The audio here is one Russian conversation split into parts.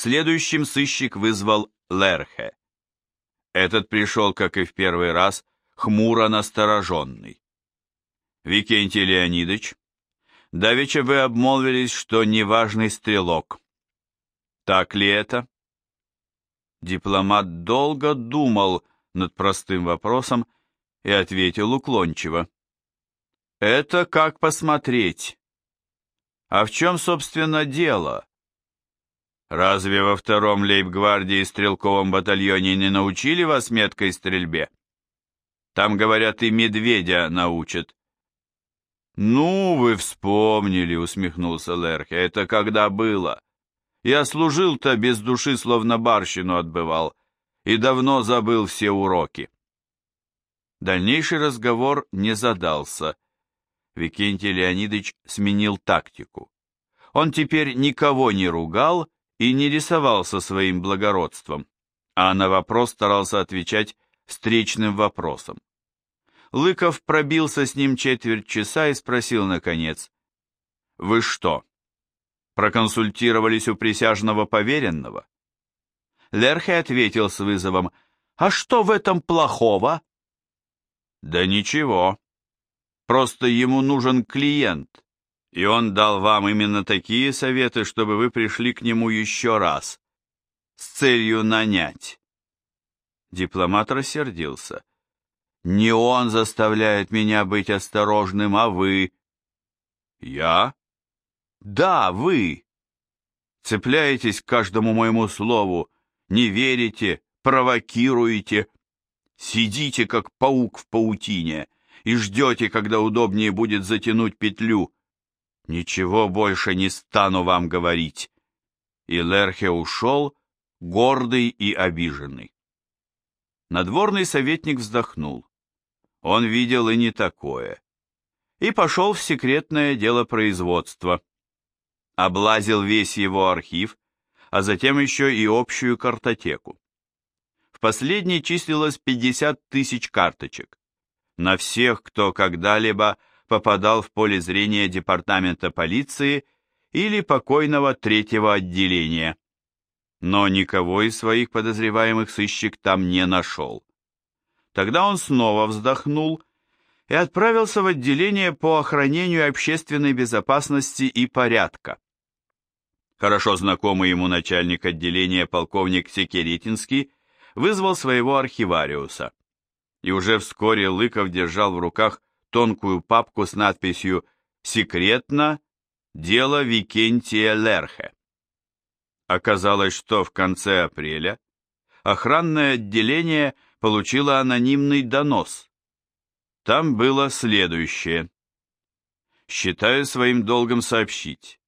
Следующим сыщик вызвал Лерхе. Этот пришел, как и в первый раз, хмуро настороженный. Викентий Леонидович, давеча вы обмолвились, что неважный стрелок. Так ли это? Дипломат долго думал над простым вопросом и ответил уклончиво. Это как посмотреть. А в чем, собственно, дело? Разве во втором лейб-гвардии стрелковом батальоне не научили вас меткой стрельбе? Там, говорят, и медведя научат. Ну, вы вспомнили, усмехнулся Лерхе. Это когда было? Я служил-то без души, словно барщину отбывал, и давно забыл все уроки. Дальнейший разговор не задался. Викентий Леонидович сменил тактику. Он теперь никого не ругал и не рисовался своим благородством, а на вопрос старался отвечать встречным вопросом. Лыков пробился с ним четверть часа и спросил наконец, «Вы что, проконсультировались у присяжного поверенного?» Лерхе ответил с вызовом, «А что в этом плохого?» «Да ничего. Просто ему нужен клиент, и он дал вам именно такие советы, чтобы вы пришли к нему еще раз, с целью нанять». Дипломат рассердился. «Не он заставляет меня быть осторожным, а вы». «Я?» «Да, вы!» Цепляетесь к каждому моему слову, не верите, провокируете, сидите, как паук в паутине, и ждете, когда удобнее будет затянуть петлю. Ничего больше не стану вам говорить. И Лерхе ушел, гордый и обиженный. Надворный советник вздохнул. Он видел и не такое. И пошел в секретное дело производства. Облазил весь его архив, а затем еще и общую картотеку. В последней числилось 50 тысяч карточек. На всех, кто когда-либо попадал в поле зрения департамента полиции или покойного третьего отделения. Но никого из своих подозреваемых сыщик там не нашел. Тогда он снова вздохнул и отправился в отделение по охранению общественной безопасности и порядка. Хорошо знакомый ему начальник отделения полковник Секеретинский вызвал своего архивариуса. И уже вскоре Лыков держал в руках тонкую папку с надписью «Секретно. Дело Викентия Лерхе». Оказалось, что в конце апреля охранное отделение получило анонимный донос. Там было следующее. «Считаю своим долгом сообщить.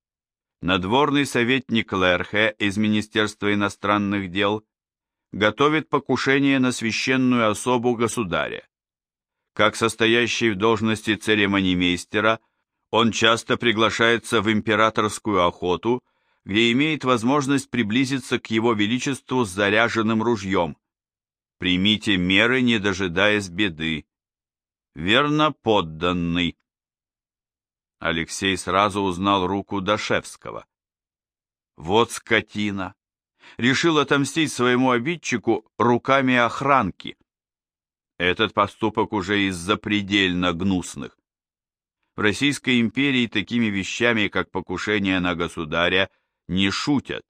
Надворный советник Лерхе из Министерства иностранных дел готовит покушение на священную особу государя. Как состоящий в должности церемонимейстера, он часто приглашается в императорскую охоту, где имеет возможность приблизиться к его величеству с заряженным ружьем. Примите меры, не дожидаясь беды. Верно подданный. Алексей сразу узнал руку Дашевского. Вот скотина! Решил отомстить своему обидчику руками охранки. Этот поступок уже из запредельно гнусных. В Российской империи такими вещами, как покушение на государя, не шутят.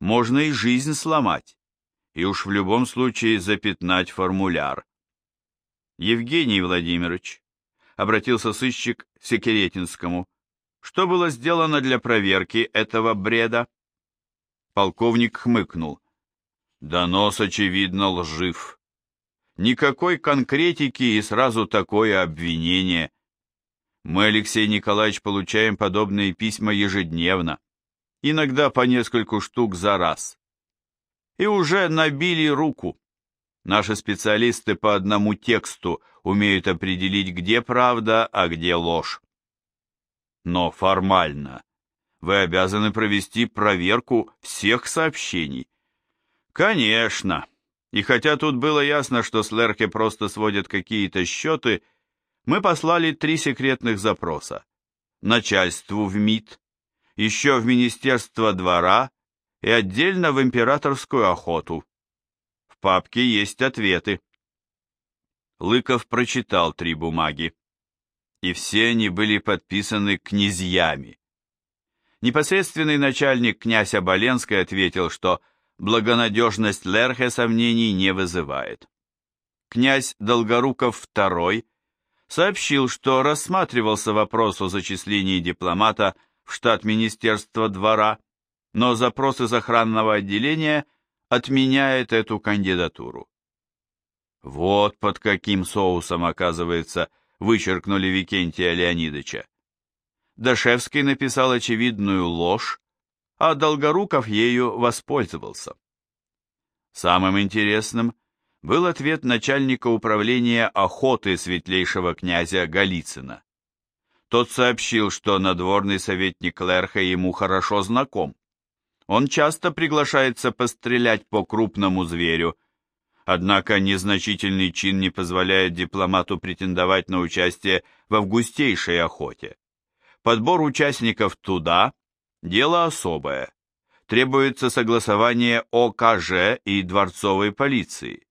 Можно и жизнь сломать, и уж в любом случае запятнать формуляр. Евгений Владимирович, обратился сыщик к Секеретинскому. Что было сделано для проверки этого бреда? Полковник хмыкнул. Донос, очевидно, лжив. Никакой конкретики и сразу такое обвинение. Мы, Алексей Николаевич, получаем подобные письма ежедневно, иногда по нескольку штук за раз. И уже набили руку. Наши специалисты по одному тексту умеют определить, где правда, а где ложь. Но формально вы обязаны провести проверку всех сообщений. Конечно. И хотя тут было ясно, что с Лерке просто сводят какие-то счеты, мы послали три секретных запроса. Начальству в МИД, еще в Министерство двора и отдельно в императорскую охоту. В папке есть ответы. Лыков прочитал три бумаги, и все они были подписаны князьями. Непосредственный начальник князь Оболенский ответил, что благонадежность Лерхе сомнений не вызывает. Князь Долгоруков II сообщил, что рассматривался вопрос о зачислении дипломата в штат Министерства двора, но запрос из охранного отделения отменяет эту кандидатуру. Вот под каким соусом, оказывается, вычеркнули Викентия Леонидовича. Дашевский написал очевидную ложь, а Долгоруков ею воспользовался. Самым интересным был ответ начальника управления охоты светлейшего князя Голицына. Тот сообщил, что надворный советник Лерха ему хорошо знаком. Он часто приглашается пострелять по крупному зверю, однако незначительный чин не позволяет дипломату претендовать на участие в августейшей охоте. Подбор участников туда – дело особое. Требуется согласование ОКЖ и дворцовой полиции,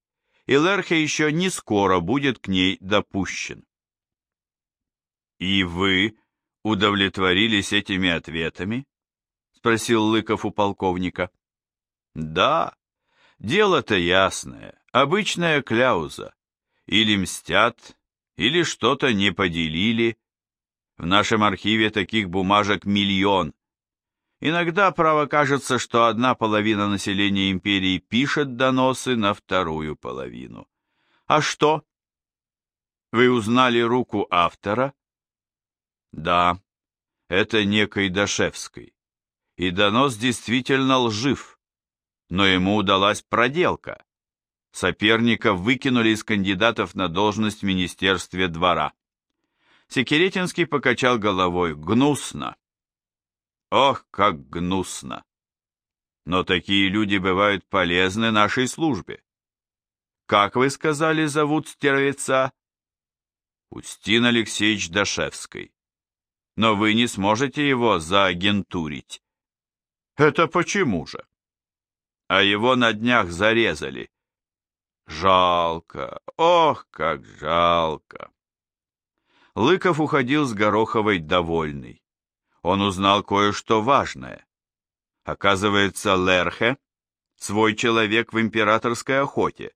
и Лерхе еще не скоро будет к ней допущен. «И вы удовлетворились этими ответами?» — спросил Лыков у полковника. «Да, дело-то ясное, обычная кляуза. Или мстят, или что-то не поделили. В нашем архиве таких бумажек миллион. Иногда, право, кажется, что одна половина населения империи пишет доносы на вторую половину. А что? Вы узнали руку автора? Да, это некой Дашевской. И донос действительно лжив, но ему удалась проделка. Соперника выкинули из кандидатов на должность в Министерстве двора. Секеретинский покачал головой. Гнусно. Ох, как гнусно. Но такие люди бывают полезны нашей службе. Как вы сказали, зовут стервеца? Устин Алексеевич Дашевский но вы не сможете его заагентурить. Это почему же? А его на днях зарезали. Жалко, ох, как жалко. Лыков уходил с Гороховой довольный. Он узнал кое-что важное. Оказывается, Лерхе — свой человек в императорской охоте.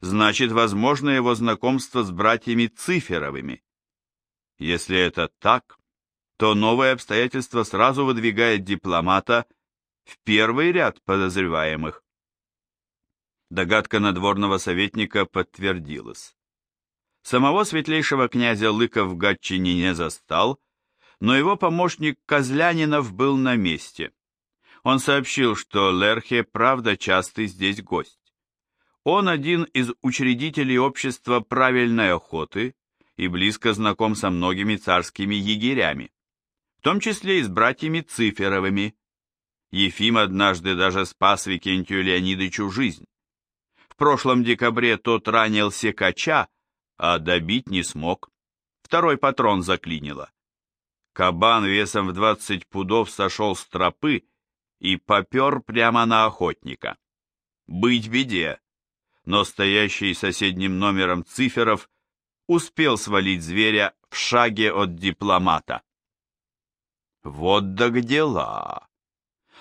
Значит, возможно его знакомство с братьями Циферовыми. Если это так, то новое обстоятельство сразу выдвигает дипломата в первый ряд подозреваемых. Догадка надворного советника подтвердилась. Самого светлейшего князя Лыков в Гатчине не застал, но его помощник Козлянинов был на месте. Он сообщил, что Лерхе правда частый здесь гость. Он один из учредителей общества правильной охоты и близко знаком со многими царскими егерями том числе и с братьями Циферовыми. Ефим однажды даже спас Викентию Леонидовичу жизнь. В прошлом декабре тот ранил секача, а добить не смог. Второй патрон заклинило. Кабан весом в двадцать пудов сошел с тропы и попер прямо на охотника. Быть беде, но стоящий соседним номером циферов успел свалить зверя в шаге от дипломата. Вот да дела.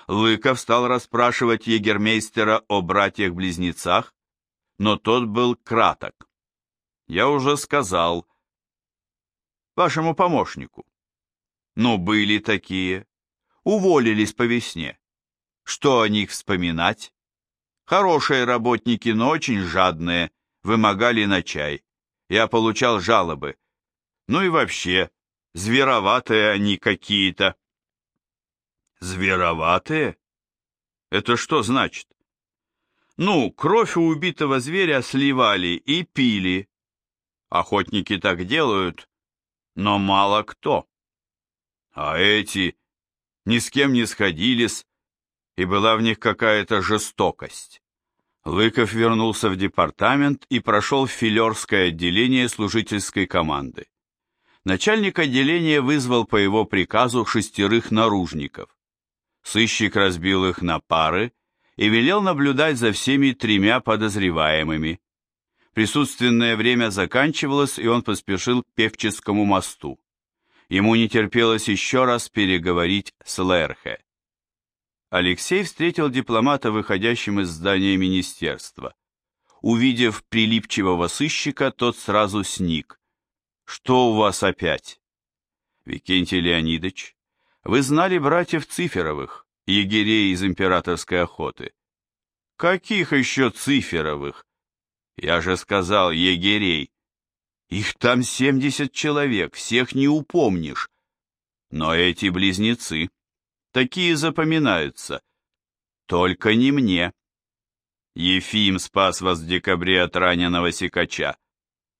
Лыков стал расспрашивать егермейстера о братьях-близнецах, но тот был краток. Я уже сказал вашему помощнику. Но были такие. Уволились по весне. Что о них вспоминать? Хорошие работники, но очень жадные, вымогали на чай. Я получал жалобы. Ну и вообще, Звероватые они какие-то. Звероватые? Это что значит? Ну, кровь у убитого зверя сливали и пили. Охотники так делают, но мало кто. А эти ни с кем не сходились, и была в них какая-то жестокость. Лыков вернулся в департамент и прошел в филерское отделение служительской команды начальник отделения вызвал по его приказу шестерых наружников. Сыщик разбил их на пары и велел наблюдать за всеми тремя подозреваемыми. Присутственное время заканчивалось, и он поспешил к Певческому мосту. Ему не терпелось еще раз переговорить с Лерхе. Алексей встретил дипломата, выходящим из здания министерства. Увидев прилипчивого сыщика, тот сразу сник. «Что у вас опять?» «Викентий Леонидович, вы знали братьев Циферовых, егерей из императорской охоты?» «Каких еще Циферовых?» «Я же сказал, егерей. Их там семьдесят человек, всех не упомнишь. Но эти близнецы, такие запоминаются. Только не мне». Ефим спас вас в декабре от раненого сикача.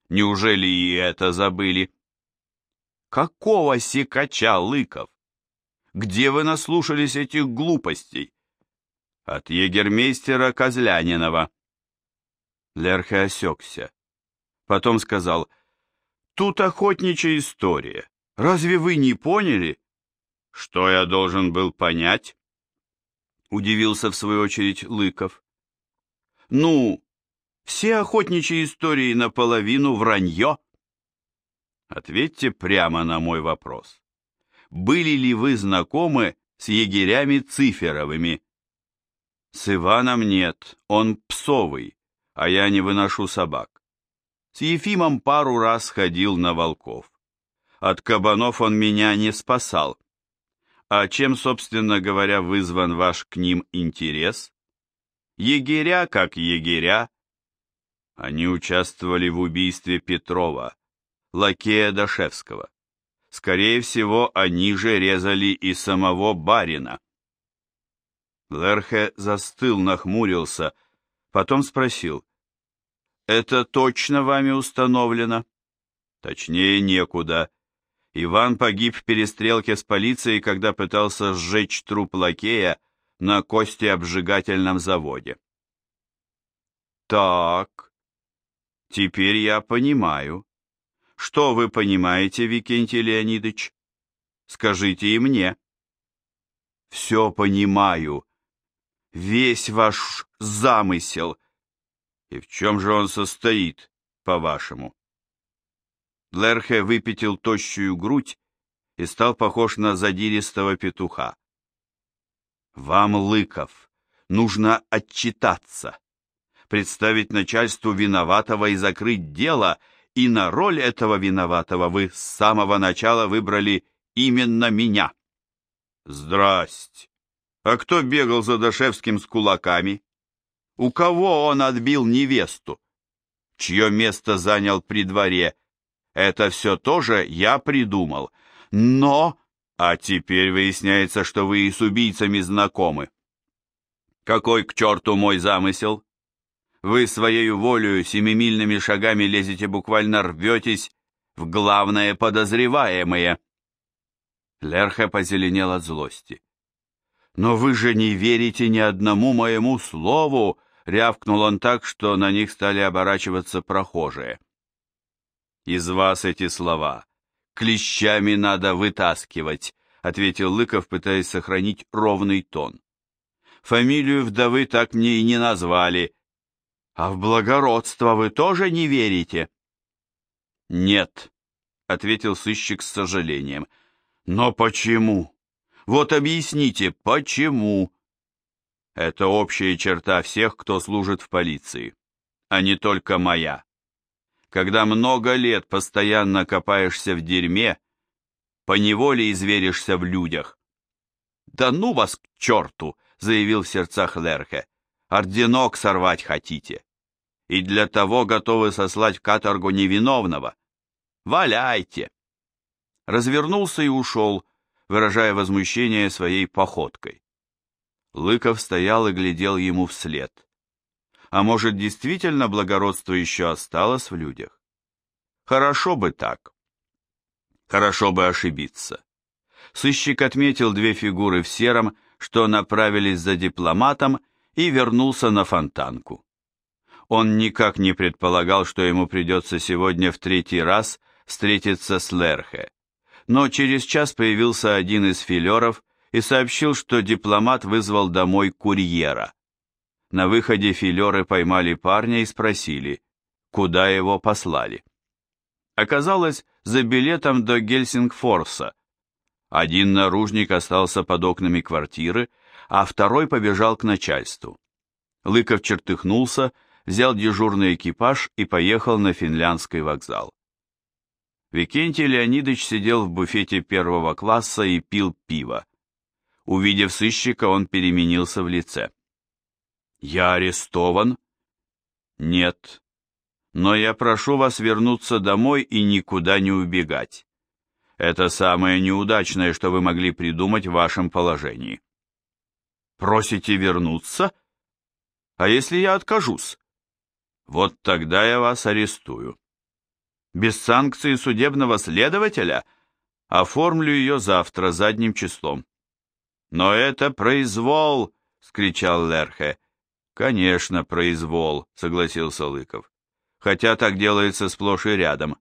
Неужели и это забыли? Какого сикача, Лыков? Где вы наслушались этих глупостей? От егермейстера Козлянинова. Лерхе осекся. Потом сказал, тут охотничья история. Разве вы не поняли? Что я должен был понять? Удивился в свою очередь Лыков. Ну, все охотничьи истории наполовину вранье. Ответьте прямо на мой вопрос. Были ли вы знакомы с егерями Циферовыми? С Иваном нет, он псовый, а я не выношу собак. С Ефимом пару раз ходил на волков. От кабанов он меня не спасал. А чем, собственно говоря, вызван ваш к ним интерес? Егеря как егеря. Они участвовали в убийстве Петрова, лакея Дашевского. Скорее всего, они же резали и самого барина. Лерхе застыл, нахмурился, потом спросил. «Это точно вами установлено?» «Точнее, некуда. Иван погиб в перестрелке с полицией, когда пытался сжечь труп лакея, на костеобжигательном заводе. Так, теперь я понимаю. Что вы понимаете, Викентий Леонидович? Скажите и мне. Все понимаю. Весь ваш замысел. И в чем же он состоит, по-вашему? Лерхе выпятил тощую грудь и стал похож на задиристого петуха. Вам, Лыков, нужно отчитаться, представить начальству виноватого и закрыть дело, и на роль этого виноватого вы с самого начала выбрали именно меня. Здрасте. А кто бегал за Дашевским с кулаками? У кого он отбил невесту? Чье место занял при дворе? Это все тоже я придумал. Но а теперь выясняется, что вы и с убийцами знакомы. Какой к черту мой замысел? Вы своей волею семимильными шагами лезете, буквально рветесь в главное подозреваемое. Лерха позеленел от злости. «Но вы же не верите ни одному моему слову!» — рявкнул он так, что на них стали оборачиваться прохожие. «Из вас эти слова клещами надо вытаскивать», — ответил Лыков, пытаясь сохранить ровный тон. «Фамилию вдовы так мне и не назвали. А в благородство вы тоже не верите?» «Нет», — ответил сыщик с сожалением. «Но почему? Вот объясните, почему?» «Это общая черта всех, кто служит в полиции, а не только моя когда много лет постоянно копаешься в дерьме, поневоле изверишься в людях. «Да ну вас к черту!» — заявил в сердцах Лерхе. «Орденок сорвать хотите. И для того готовы сослать в каторгу невиновного. Валяйте!» Развернулся и ушел, выражая возмущение своей походкой. Лыков стоял и глядел ему вслед. А может, действительно благородство еще осталось в людях? Хорошо бы так. Хорошо бы ошибиться. Сыщик отметил две фигуры в сером, что направились за дипломатом, и вернулся на фонтанку. Он никак не предполагал, что ему придется сегодня в третий раз встретиться с Лерхе. Но через час появился один из филеров и сообщил, что дипломат вызвал домой курьера. На выходе филеры поймали парня и спросили, куда его послали. Оказалось, за билетом до Гельсингфорса. Один наружник остался под окнами квартиры, а второй побежал к начальству. Лыков чертыхнулся, взял дежурный экипаж и поехал на финляндский вокзал. Викентий Леонидович сидел в буфете первого класса и пил пиво. Увидев сыщика, он переменился в лице. «Я арестован?» «Нет. Но я прошу вас вернуться домой и никуда не убегать. Это самое неудачное, что вы могли придумать в вашем положении». «Просите вернуться? А если я откажусь?» «Вот тогда я вас арестую». «Без санкции судебного следователя?» «Оформлю ее завтра задним числом». «Но это произвол!» — скричал Лерхе. «Конечно, произвол», — согласился Лыков. «Хотя так делается сплошь и рядом.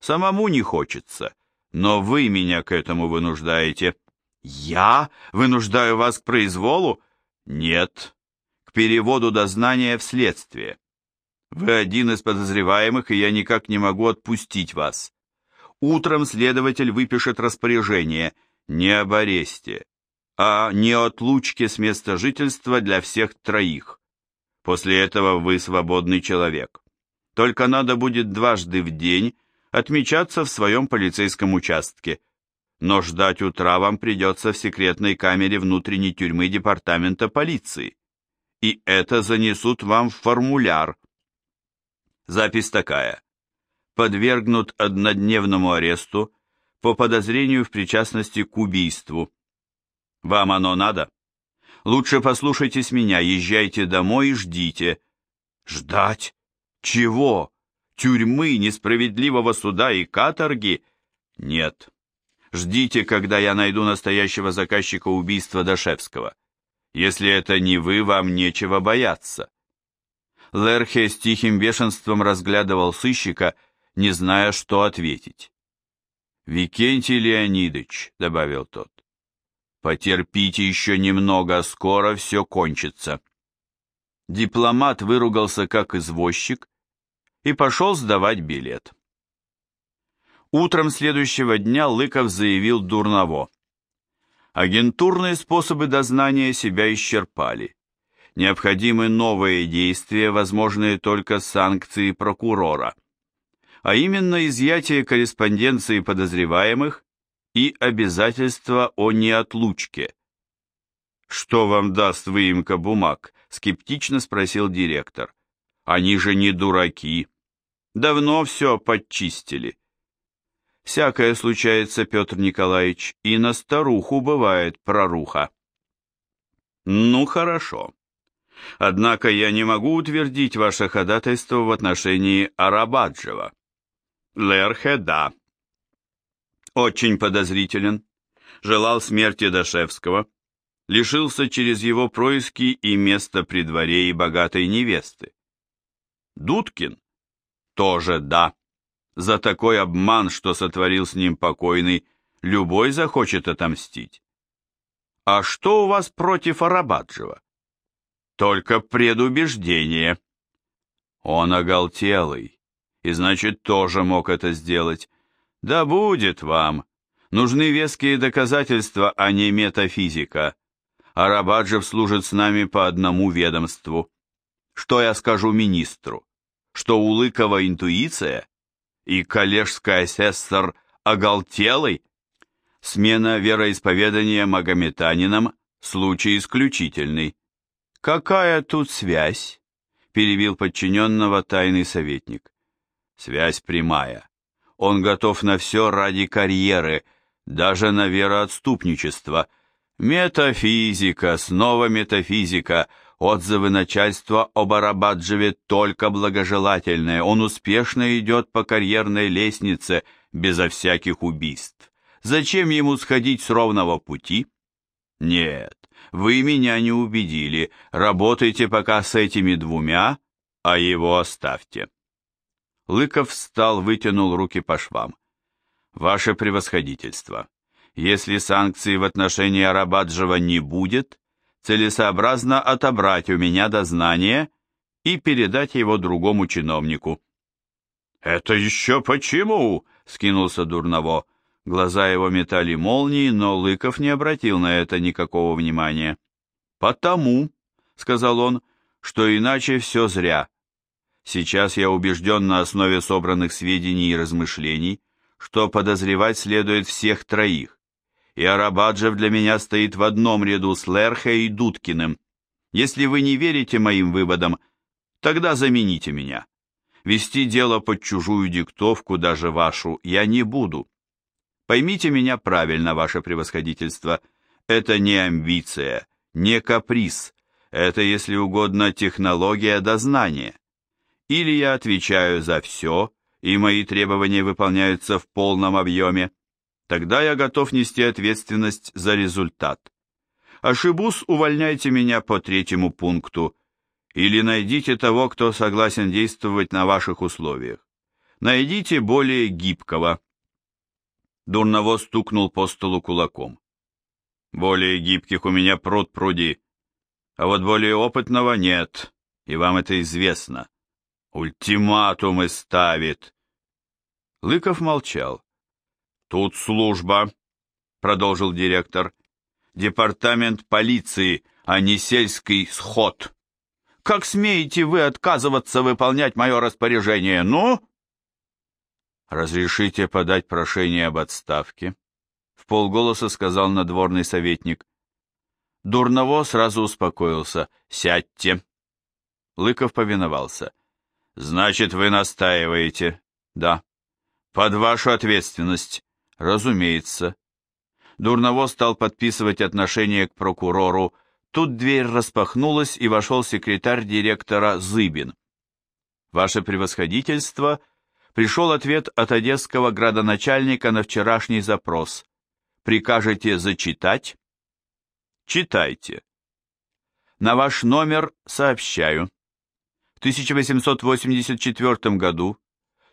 Самому не хочется, но вы меня к этому вынуждаете». «Я вынуждаю вас к произволу?» «Нет, к переводу дознания в следствие. Вы один из подозреваемых, и я никак не могу отпустить вас. Утром следователь выпишет распоряжение не об аресте, а не отлучке с места жительства для всех троих. После этого вы свободный человек. Только надо будет дважды в день отмечаться в своем полицейском участке. Но ждать утра вам придется в секретной камере внутренней тюрьмы департамента полиции. И это занесут вам в формуляр. Запись такая. Подвергнут однодневному аресту по подозрению в причастности к убийству вам оно надо? Лучше послушайтесь меня, езжайте домой и ждите. Ждать? Чего? Тюрьмы, несправедливого суда и каторги? Нет. Ждите, когда я найду настоящего заказчика убийства Дашевского. Если это не вы, вам нечего бояться. Лерхе с тихим бешенством разглядывал сыщика, не зная, что ответить. «Викентий Леонидович», — добавил тот, Потерпите еще немного, скоро все кончится. Дипломат выругался как извозчик и пошел сдавать билет. Утром следующего дня Лыков заявил Дурново. Агентурные способы дознания себя исчерпали. Необходимы новые действия, возможные только с санкцией прокурора, а именно изъятие корреспонденции подозреваемых и обязательство о неотлучке. «Что вам даст выемка бумаг?» — скептично спросил директор. «Они же не дураки. Давно все подчистили». «Всякое случается, Петр Николаевич, и на старуху бывает проруха». «Ну, хорошо. Однако я не могу утвердить ваше ходатайство в отношении Арабаджева». «Лерхе, да», очень подозрителен, желал смерти Дашевского, лишился через его происки и места при дворе и богатой невесты. Дудкин? Тоже да. За такой обман, что сотворил с ним покойный, любой захочет отомстить. А что у вас против Арабаджева? Только предубеждение. Он оголтелый, и значит тоже мог это сделать. Да будет вам. Нужны веские доказательства, а не метафизика. Арабаджев служит с нами по одному ведомству. Что я скажу министру? Что у Лыкова интуиция? И коллежский асессор оголтелый? Смена вероисповедания магометанином – случай исключительный. Какая тут связь? Перебил подчиненного тайный советник. Связь прямая. Он готов на все ради карьеры, даже на вероотступничество. Метафизика, снова метафизика. Отзывы начальства об Арабаджеве только благожелательные. Он успешно идет по карьерной лестнице, безо всяких убийств. Зачем ему сходить с ровного пути? Нет, вы меня не убедили. Работайте пока с этими двумя, а его оставьте. Лыков встал, вытянул руки по швам. «Ваше превосходительство, Если санкций в отношении Арабаджева не будет, целесообразно отобрать у меня дознание и передать его другому чиновнику. «Это еще почему?» — скинулся Дурново. Глаза его метали молнии, но Лыков не обратил на это никакого внимания. «Потому», — сказал он, — «что иначе все зря. Сейчас я убежден на основе собранных сведений и размышлений, что подозревать следует всех троих, и Арабаджев для меня стоит в одном ряду с Лерхе и Дудкиным. Если вы не верите моим выводам, тогда замените меня. Вести дело под чужую диктовку, даже вашу, я не буду. Поймите меня правильно, ваше превосходительство, это не амбиция, не каприз, это, если угодно, технология дознания. Или я отвечаю за все, и мои требования выполняются в полном объеме, тогда я готов нести ответственность за результат. Ошибусь, увольняйте меня по третьему пункту, или найдите того, кто согласен действовать на ваших условиях. Найдите более гибкого. Дурново стукнул по столу кулаком. Более гибких у меня пруд пруди, а вот более опытного нет, и вам это известно. Ультиматумы ставит. Лыков молчал. Тут служба, продолжил директор. Департамент полиции, а не сельский сход. Как смеете вы отказываться выполнять мое распоряжение, ну? Разрешите подать прошение об отставке? В полголоса сказал надворный советник. Дурново сразу успокоился. Сядьте. Лыков повиновался. Значит, вы настаиваете? Да. Под вашу ответственность. Разумеется. Дурново стал подписывать отношение к прокурору. Тут дверь распахнулась, и вошел секретарь директора Зыбин. Ваше превосходительство, пришел ответ от одесского градоначальника на вчерашний запрос. Прикажете зачитать? Читайте. На ваш номер сообщаю. В 1884 году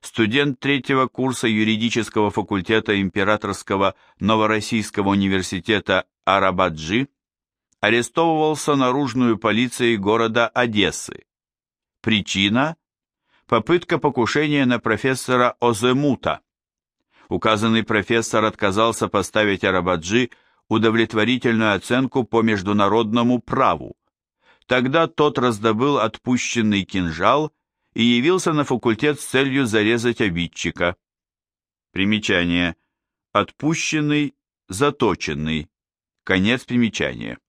студент третьего курса юридического факультета Императорского Новороссийского университета Арабаджи арестовывался наружную полицией города Одессы. Причина – попытка покушения на профессора Оземута. Указанный профессор отказался поставить Арабаджи удовлетворительную оценку по международному праву, Тогда тот раздобыл отпущенный кинжал и явился на факультет с целью зарезать обидчика. Примечание. Отпущенный, заточенный. Конец примечания.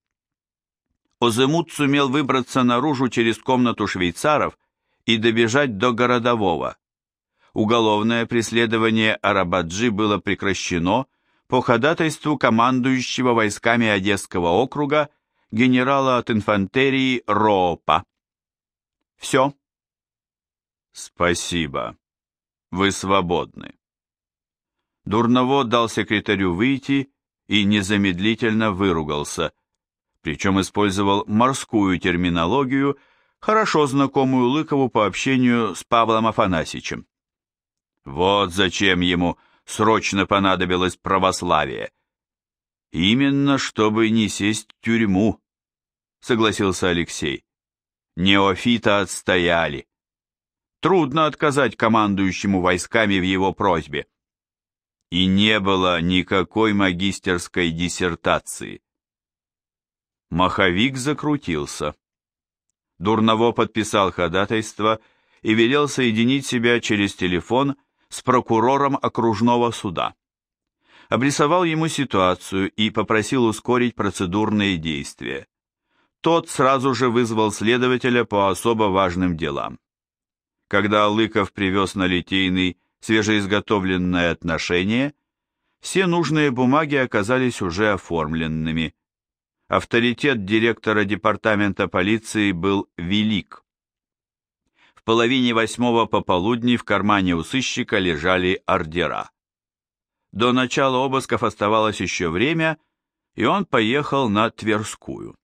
Оземут сумел выбраться наружу через комнату швейцаров и добежать до городового. Уголовное преследование Арабаджи было прекращено по ходатайству командующего войсками Одесского округа генерала от инфантерии Роопа. Все. Спасибо. Вы свободны. Дурново дал секретарю выйти и незамедлительно выругался, причем использовал морскую терминологию, хорошо знакомую Лыкову по общению с Павлом Афанасьичем. Вот зачем ему срочно понадобилось православие. Именно, чтобы не сесть в тюрьму согласился Алексей. Неофита отстояли. Трудно отказать командующему войсками в его просьбе. И не было никакой магистерской диссертации. Маховик закрутился. Дурново подписал ходатайство и велел соединить себя через телефон с прокурором окружного суда. Обрисовал ему ситуацию и попросил ускорить процедурные действия. Тот сразу же вызвал следователя по особо важным делам. Когда Лыков привез на Литейный свежеизготовленное отношение, все нужные бумаги оказались уже оформленными. Авторитет директора департамента полиции был велик. В половине восьмого пополудни в кармане у сыщика лежали ордера. До начала обысков оставалось еще время, и он поехал на Тверскую.